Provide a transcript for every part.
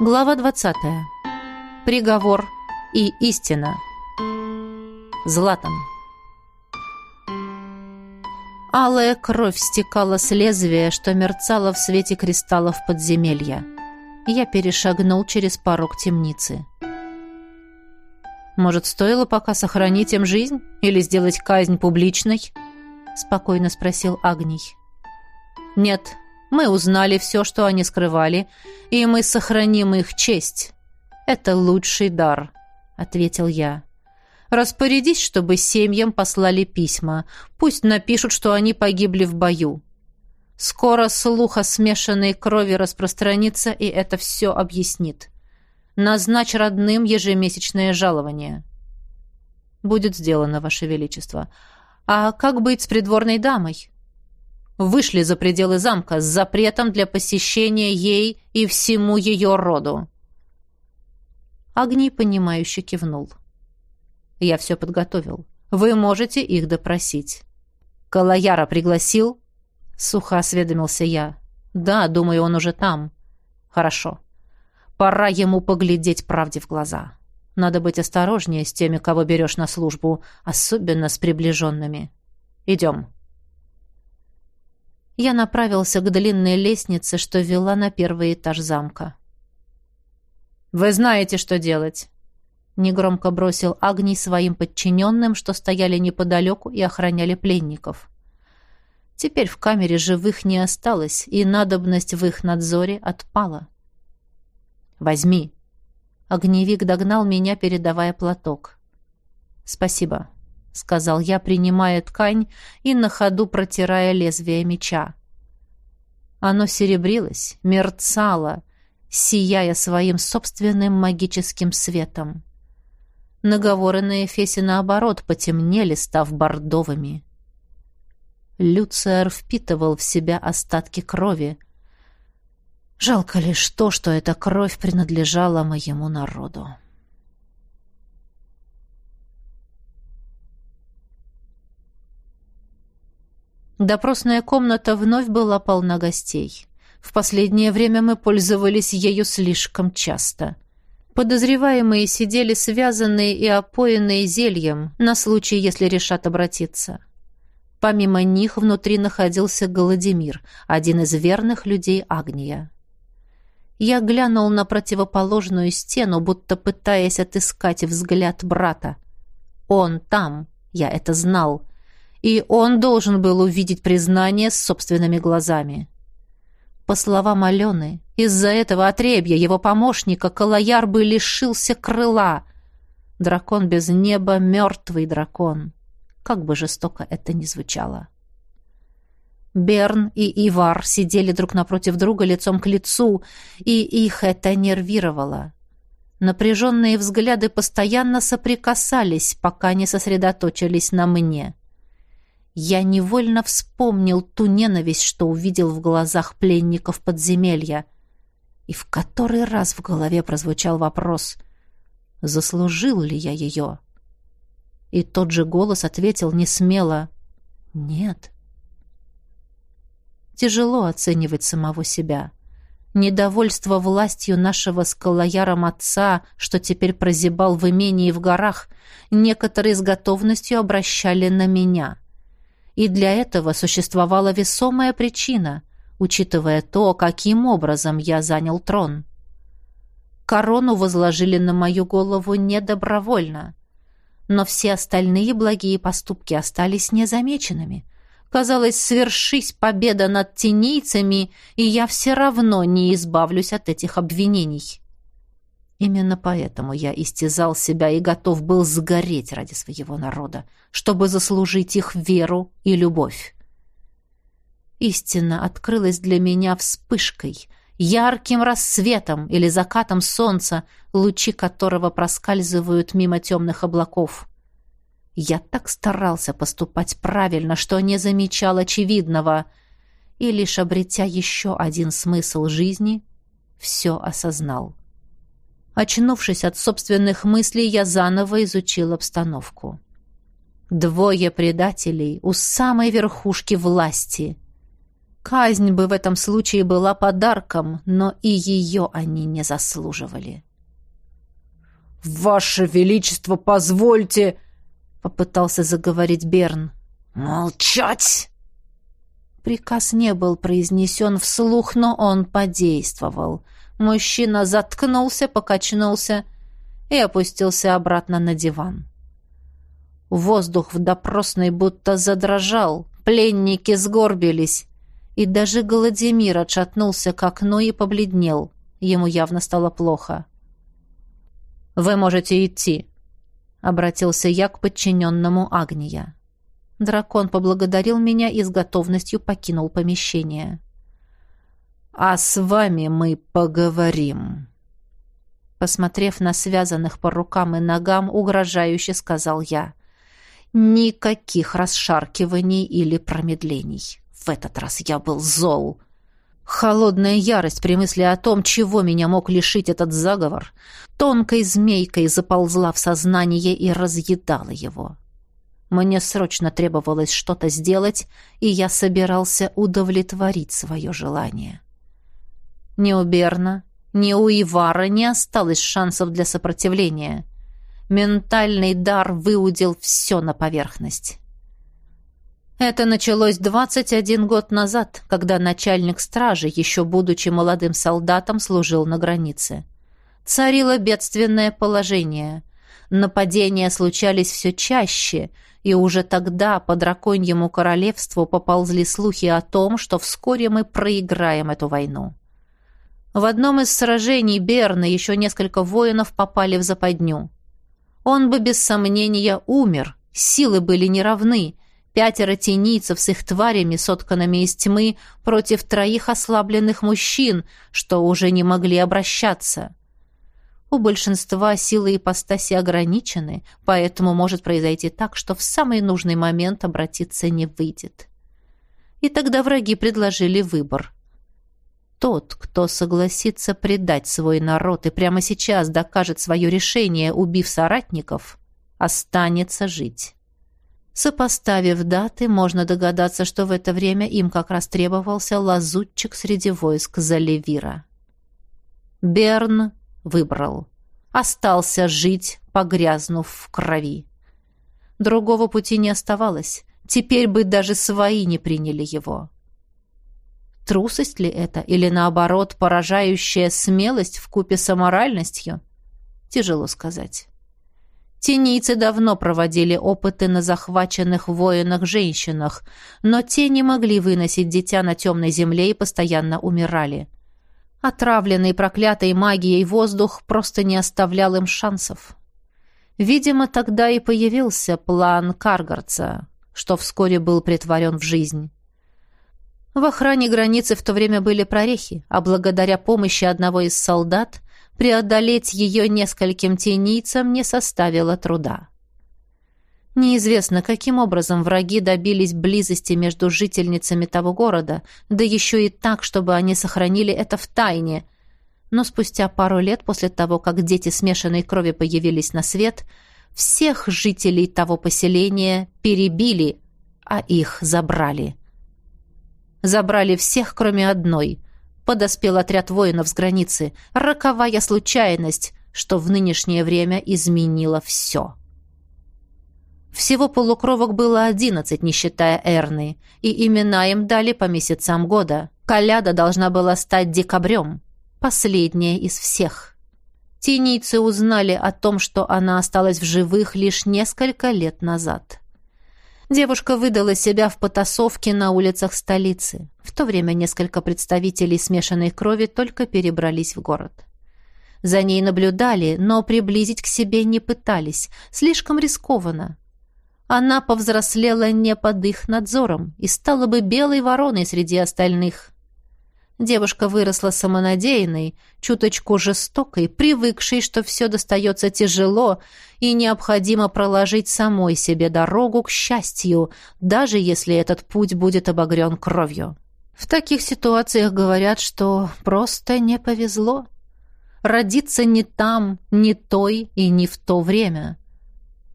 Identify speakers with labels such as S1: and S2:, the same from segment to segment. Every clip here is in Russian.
S1: Глава 20. Приговор и истина. Златан. Алая кровь стекала с лезвия, что мерцало в свете кристаллов подземелья. Я перешагнул через порог темницы. «Может, стоило пока сохранить им жизнь? Или сделать казнь публичной?» — спокойно спросил Агний. «Нет, мы узнали все, что они скрывали, и мы сохраним их честь. Это лучший дар», — ответил я. «Распорядись, чтобы семьям послали письма. Пусть напишут, что они погибли в бою. Скоро слух о смешанной крови распространится, и это все объяснит. Назначь родным ежемесячное жалование». «Будет сделано, Ваше Величество. А как быть с придворной дамой?» Вышли за пределы замка с запретом для посещения ей и всему ее роду. Агний, понимающе кивнул. «Я все подготовил. Вы можете их допросить». «Калаяра пригласил?» Сухо осведомился я. «Да, думаю, он уже там». «Хорошо. Пора ему поглядеть правде в глаза. Надо быть осторожнее с теми, кого берешь на службу, особенно с приближенными. Идем» я направился к длинной лестнице, что вела на первый этаж замка. «Вы знаете, что делать!» Негромко бросил Агний своим подчиненным, что стояли неподалеку и охраняли пленников. Теперь в камере живых не осталось, и надобность в их надзоре отпала. «Возьми!» Огневик догнал меня, передавая платок. «Спасибо», — сказал я, принимая ткань и на ходу протирая лезвие меча. Оно серебрилось, мерцало, сияя своим собственным магическим светом. Наговоры на Эфесе, наоборот, потемнели, став бордовыми. Люциер впитывал в себя остатки крови. Жалко лишь то, что эта кровь принадлежала моему народу. Допросная комната вновь была полна гостей. В последнее время мы пользовались ею слишком часто. Подозреваемые сидели связанные и опоенные зельем на случай, если решат обратиться. Помимо них внутри находился Голодемир, один из верных людей Агния. Я глянул на противоположную стену, будто пытаясь отыскать взгляд брата. Он там, я это знал, и он должен был увидеть признание с собственными глазами. По словам Алены, из-за этого отребья его помощника Калаяр бы лишился крыла. Дракон без неба — мертвый дракон. Как бы жестоко это ни звучало. Берн и Ивар сидели друг напротив друга лицом к лицу, и их это нервировало. Напряженные взгляды постоянно соприкасались, пока не сосредоточились на мне. Я невольно вспомнил ту ненависть, что увидел в глазах пленников подземелья. И в который раз в голове прозвучал вопрос, заслужил ли я ее? И тот же голос ответил несмело «Нет». Тяжело оценивать самого себя. Недовольство властью нашего с Калаяром отца, что теперь прозябал в имении в горах, некоторые с готовностью обращали на меня — и для этого существовала весомая причина, учитывая то, каким образом я занял трон. Корону возложили на мою голову недобровольно, но все остальные благие поступки остались незамеченными. Казалось, свершись победа над тенейцами, и я все равно не избавлюсь от этих обвинений. Именно поэтому я истязал себя и готов был сгореть ради своего народа, чтобы заслужить их веру и любовь. Истина открылась для меня вспышкой, ярким рассветом или закатом солнца, лучи которого проскальзывают мимо темных облаков. Я так старался поступать правильно, что не замечал очевидного, и лишь обретя еще один смысл жизни, все осознал. Очнувшись от собственных мыслей, я заново изучил обстановку. Двое предателей у самой верхушки власти. Казнь бы в этом случае была подарком, но и ее они не заслуживали.
S2: «Ваше Величество, позвольте!»
S1: — попытался заговорить Берн.
S2: «Молчать!»
S1: Приказ не был произнесен вслух, но он подействовал. Мужчина заткнулся, покачнулся и опустился обратно на диван. Воздух в допросной будто задрожал, пленники сгорбились, и даже Голодемир отшатнулся к окну и побледнел. Ему явно стало плохо. «Вы можете идти», — обратился я к подчиненному Агния. Дракон поблагодарил меня и с готовностью покинул помещение. «А с вами мы поговорим». Посмотрев на связанных по рукам и ногам, угрожающе сказал я. «Никаких расшаркиваний или промедлений. В этот раз я был зол». Холодная ярость при мысли о том, чего меня мог лишить этот заговор, тонкой змейкой заползла в сознание и разъедала его. Мне срочно требовалось что-то сделать, и я собирался удовлетворить свое желание. Ни у Берна, ни у Ивара не осталось шансов для сопротивления. Ментальный дар выудил все на поверхность. Это началось 21 год назад, когда начальник стражи, еще будучи молодым солдатом, служил на границе. Царило бедственное положение. Нападения случались все чаще, и уже тогда по драконьему королевству поползли слухи о том, что вскоре мы проиграем эту войну. В одном из сражений Берна еще несколько воинов попали в западню. Он бы без сомнения умер, силы были неравны, Пятеро тенийцев с их тварями, сотканными из тьмы, против троих ослабленных мужчин, что уже не могли обращаться. У большинства силы ипостаси ограничены, поэтому может произойти так, что в самый нужный момент обратиться не выйдет. И тогда враги предложили выбор. Тот, кто согласится предать свой народ и прямо сейчас докажет свое решение, убив соратников, останется жить. Сопоставив даты, можно догадаться, что в это время им как раз требовался лазутчик среди войск Заливира. Берн выбрал. Остался жить, погрязнув в крови. Другого пути не оставалось. Теперь бы даже свои не приняли его. Трусость ли это, или наоборот, поражающая смелость в купе с аморальностью? Тяжело сказать. Тенийцы давно проводили опыты на захваченных воинах-женщинах, но те не могли выносить дитя на темной земле и постоянно умирали. Отравленный проклятой магией воздух просто не оставлял им шансов. Видимо, тогда и появился план Каргарца, что вскоре был притворен в жизнь. В охране границы в то время были прорехи, а благодаря помощи одного из солдат преодолеть ее нескольким тенийцам не составило труда. Неизвестно, каким образом враги добились близости между жительницами того города, да еще и так, чтобы они сохранили это в тайне. Но спустя пару лет после того, как дети смешанной крови появились на свет, всех жителей того поселения перебили, а их забрали. Забрали всех, кроме одной — подоспел отряд воинов с границы. Роковая случайность, что в нынешнее время изменило все. Всего полукровок было одиннадцать, не считая Эрны, и имена им дали по месяцам года. Коляда должна была стать декабрем, последняя из всех. Тенийцы узнали о том, что она осталась в живых лишь несколько лет назад. Девушка выдала себя в потасовке на улицах столицы. В то время несколько представителей смешанной крови только перебрались в город. За ней наблюдали, но приблизить к себе не пытались. Слишком рискованно. Она повзрослела не под их надзором и стала бы белой вороной среди остальных. Девушка выросла самонадеянной, чуточку жестокой, привыкшей, что все достается тяжело и необходимо проложить самой себе дорогу к счастью, даже если этот путь будет обогрен кровью. В таких ситуациях говорят, что просто не повезло. Родиться не там, не той и не в то время.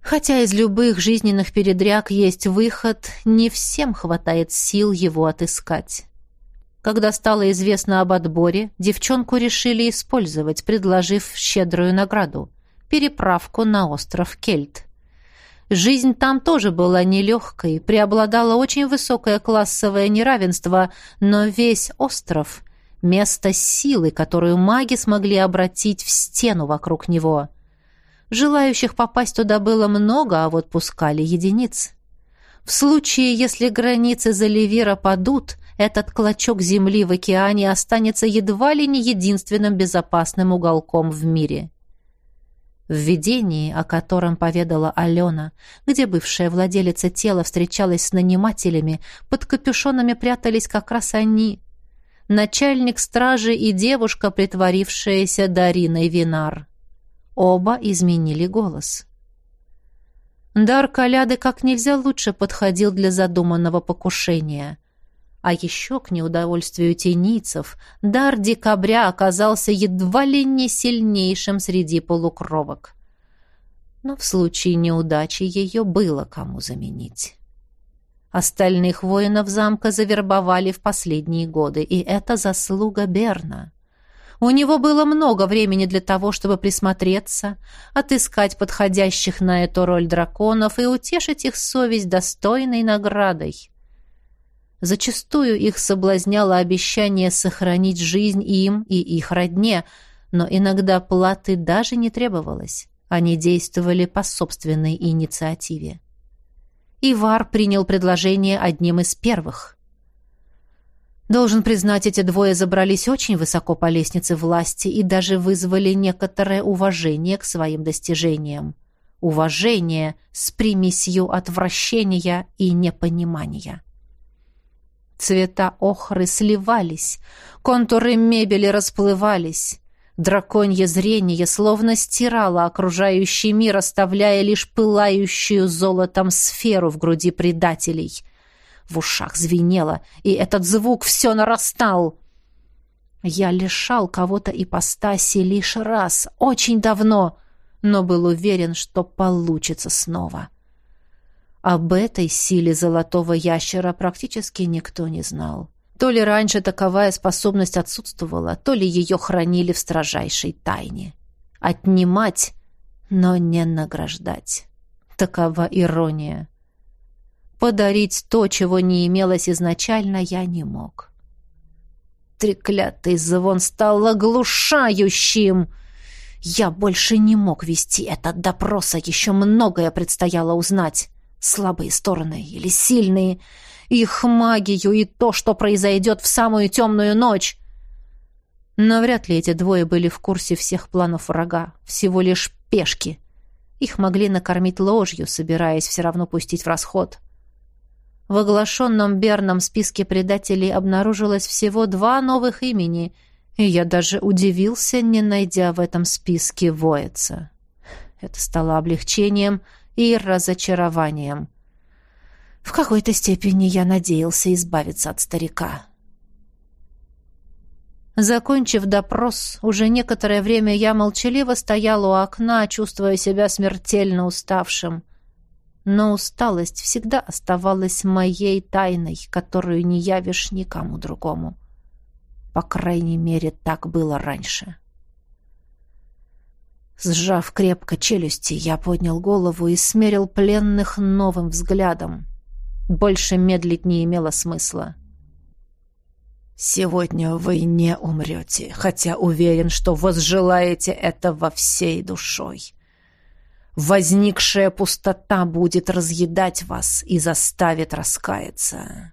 S1: Хотя из любых жизненных передряг есть выход, не всем хватает сил его отыскать. Когда стало известно об отборе, девчонку решили использовать, предложив щедрую награду – переправку на остров Кельт. Жизнь там тоже была нелегкой, преобладало очень высокое классовое неравенство, но весь остров — место силы, которую маги смогли обратить в стену вокруг него. Желающих попасть туда было много, а вот пускали единиц. В случае, если границы Заливира падут, этот клочок земли в океане останется едва ли не единственным безопасным уголком в мире. В видении, о котором поведала Алена, где бывшая владелица тела встречалась с нанимателями, под капюшонами прятались как раз они. Начальник стражи и девушка, притворившаяся Дариной Винар. Оба изменили голос. Дар Каляды как нельзя лучше подходил для задуманного покушения. А еще, к неудовольствию тенийцев, дар декабря оказался едва ли не сильнейшим среди полукровок. Но в случае неудачи ее было кому заменить. Остальных воинов замка завербовали в последние годы, и это заслуга Берна. У него было много времени для того, чтобы присмотреться, отыскать подходящих на эту роль драконов и утешить их совесть достойной наградой. Зачастую их соблазняло обещание сохранить жизнь им и их родне, но иногда платы даже не требовалось. Они действовали по собственной инициативе. Ивар принял предложение одним из первых. Должен признать, эти двое забрались очень высоко по лестнице власти и даже вызвали некоторое уважение к своим достижениям. Уважение с примесью отвращения и непонимания. Цвета охры сливались, контуры мебели расплывались. Драконье зрение словно стирало окружающий мир, оставляя лишь пылающую золотом сферу в груди предателей. В ушах звенело, и этот звук все нарастал. Я лишал кого-то ипостаси лишь раз, очень давно, но был уверен, что получится снова. — об этой силе золотого ящера практически никто не знал. То ли раньше таковая способность отсутствовала, то ли ее хранили в строжайшей тайне. Отнимать, но не награждать. Такова ирония. Подарить то, чего не имелось изначально, я не мог. Треклятый звон стал оглушающим. Я больше не мог вести этот допрос, а еще многое предстояло узнать слабые стороны или сильные, их магию и то, что произойдет в самую темную ночь. Но вряд ли эти двое были в курсе всех планов врага, всего лишь пешки. Их могли накормить ложью, собираясь все равно пустить в расход. В оглашенном Берном списке предателей обнаружилось всего два новых имени, и я даже удивился, не найдя в этом списке воица. Это стало облегчением — и разочарованием. В какой-то степени я надеялся избавиться от старика. Закончив допрос, уже некоторое время я молчаливо стоял у окна, чувствуя себя смертельно уставшим. Но усталость всегда оставалась моей тайной, которую не явишь никому другому. По крайней мере, так было раньше. Сжав крепко челюсти, я поднял голову и смерил пленных новым взглядом. Больше медлить не имело смысла. «Сегодня вы не умрете, хотя уверен, что возжелаете этого всей душой. Возникшая пустота будет разъедать вас и заставит раскаяться»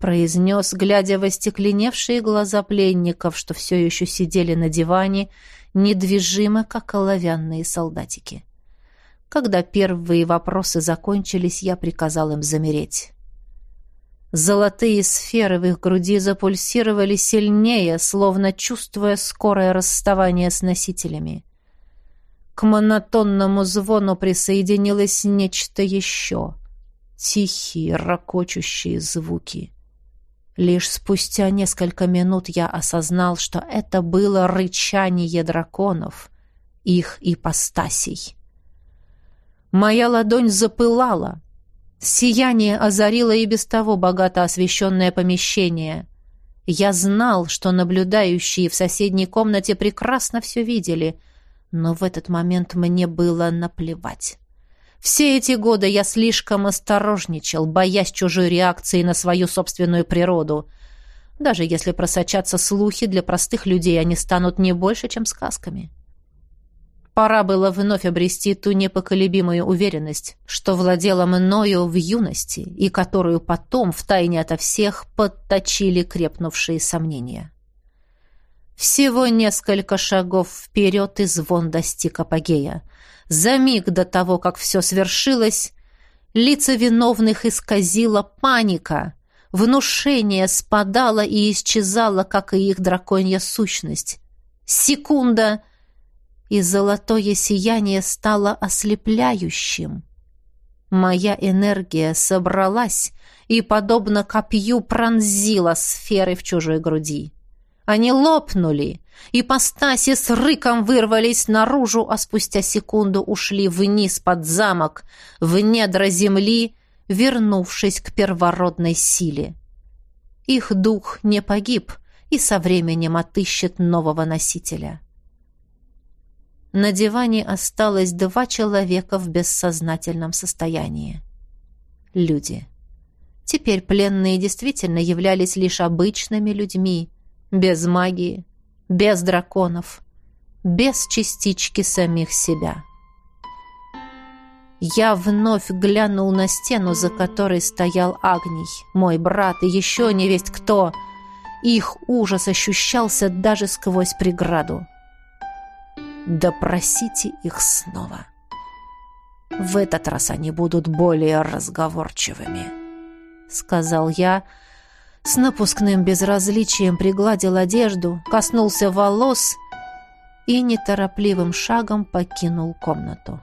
S1: произнес, глядя в остекленевшие глаза пленников, что все еще сидели на диване недвижимо, как оловянные солдатики. Когда первые вопросы закончились, я приказал им замереть. Золотые сферы в их груди запульсировали сильнее, словно чувствуя скорое расставание с носителями. К монотонному звону присоединилось нечто еще. Тихие, ракочущие звуки. Лишь спустя несколько минут я осознал, что это было рычание драконов, их ипостасей. Моя ладонь запылала. Сияние озарило и без того богато освещенное помещение. Я знал, что наблюдающие в соседней комнате прекрасно все видели, но в этот момент мне было наплевать. Все эти годы я слишком осторожничал, боясь чужой реакции на свою собственную природу. Даже если просочатся слухи, для простых людей они станут не больше, чем сказками. Пора было вновь обрести ту непоколебимую уверенность, что владела мною в юности и которую потом, втайне ото всех, подточили крепнувшие сомнения. Всего несколько шагов вперед, и звон достиг апогея. За миг до того, как все свершилось, лица виновных исказила паника. Внушение спадало и исчезало, как и их драконья сущность. Секунда — и золотое сияние стало ослепляющим. Моя энергия собралась и, подобно копью, пронзила сферы в чужой груди. Они лопнули, и постаси с рыком вырвались наружу, а спустя секунду ушли вниз под замок, в недра земли, вернувшись к первородной силе. Их дух не погиб и со временем отыщет нового носителя. На диване осталось два человека в бессознательном состоянии. Люди. Теперь пленные действительно являлись лишь обычными людьми, без магии, без драконов, без частички самих себя. Я вновь глянул на стену, за которой стоял Агний, мой брат и еще не весть кто. Их ужас ощущался даже сквозь преграду. Допросите их снова. В этот раз они будут более разговорчивыми, сказал я, с напускным безразличием пригладил одежду, коснулся волос и неторопливым шагом покинул комнату.